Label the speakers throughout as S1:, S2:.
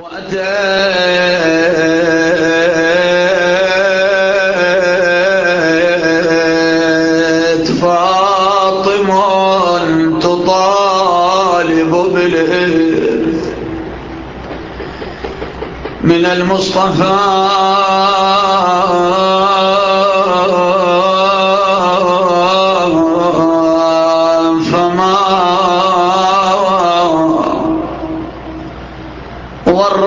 S1: وأتيت فاطمة تطالب من المصطفى.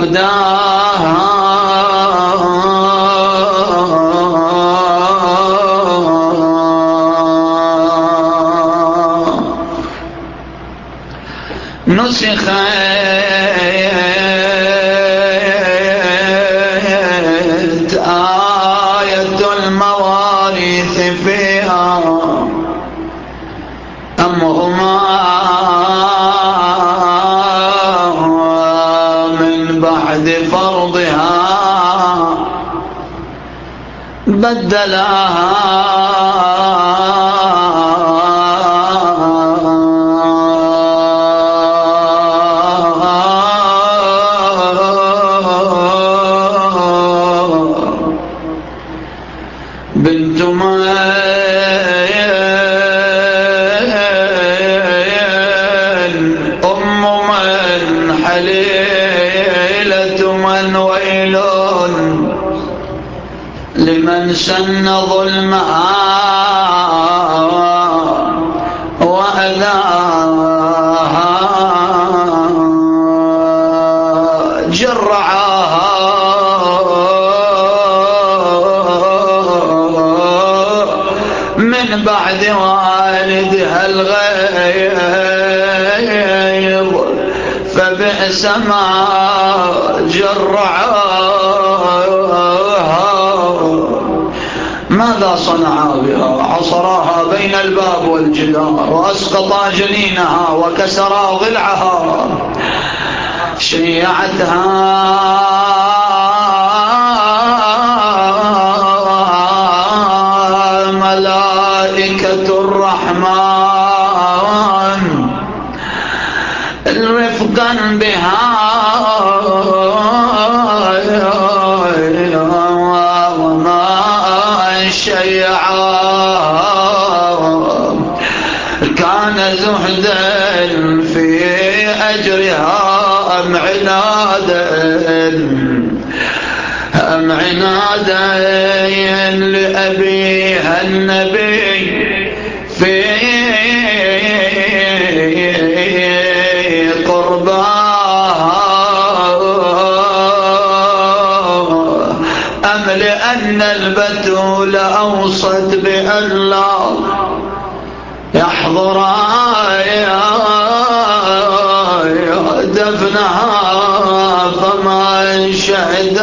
S1: أبداها بدلاها سن ظلما وأذاها جرعاها من بعد والدها الغيظ فبئس ما جرعاها ماذا صنعا بها؟ حصراها بين الباب والجدار وأسقطا جنينها وكسرا ضلعها شيعتها ملائكة الرحمن رفقا بها عنادا لأبيها النبي في قرباها أم لأن البتول أوصت بأن لا يحضر دفنها فما شهد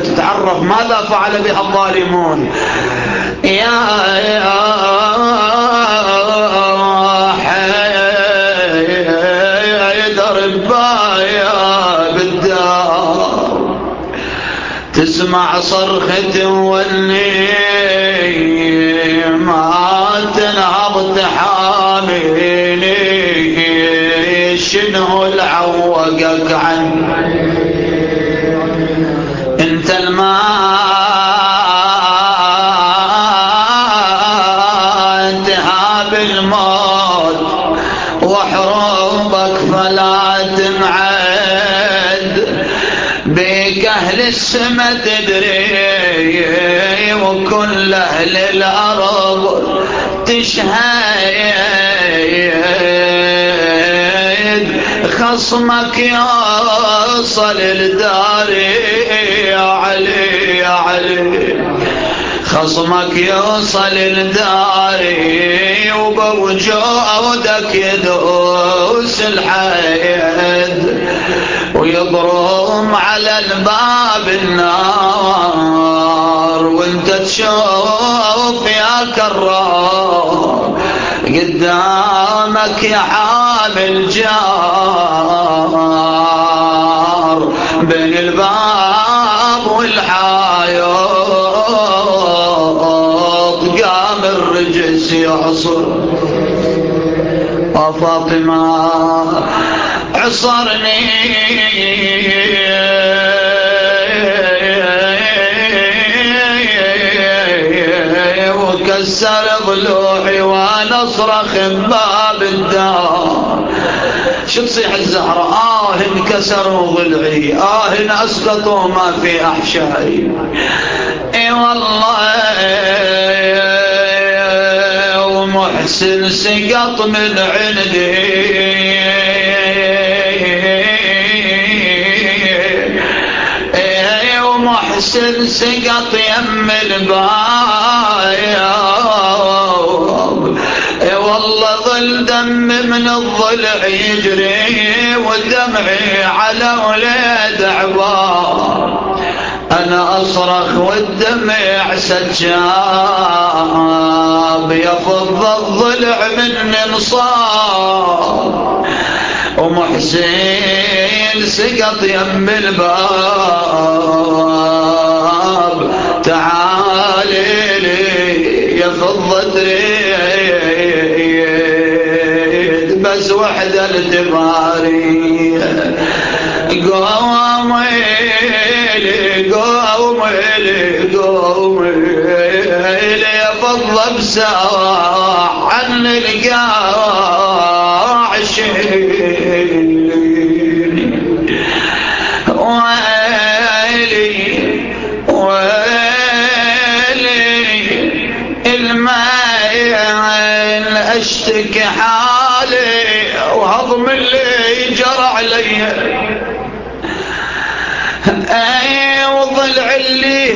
S1: تتعرف ماذا فعل بها الظالمون. يا يا تسمع صرخة والني السما تدري وكل أهل الأرض تشهد. خصمك يوصل الداري يا علي يا علي. خصمك يوصل لداري وبوجودك يدوس الحيد. ويضرم على الباب النار. وانت تشوف يا كرار قدامك يا حامل جار. بين الباب والحياط قام الرجس يعصر. وفاطمة عصرني. وكسر ضلوعي وأنا اصرخ بباب الدار شو تصيح الزهرة؟ آه انكسروا ضلعي. آه أسقطوا ما في أحشائي. إي والله ومحسن سقط من عندي. محسن سقط يم البايب والله ظل دم من الضلع يجري ودمعي على ولاد عبار أنا أصرخ والدمع سجاب يفض الضلع من نصاب ومحسين سقط يم الباب. تعالي لي يا فضة ريد بس وحدة التباري قوم لي لي لي يا فضة بساح عن القاع اشتكي حالي وهضم اللي جرى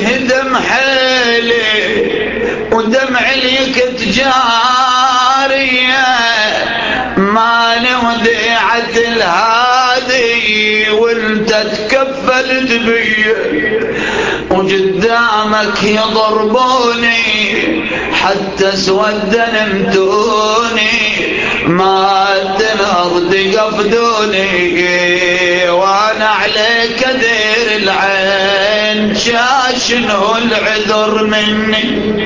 S1: هدم حيلي ودمع اليك تجاريه الهادي وانت تكفلت بي وقدامك يضربوني حتى سودا نمتوني ما الأرض يقفدوني وأنا عليك دير العين شاشنه العذر مني؟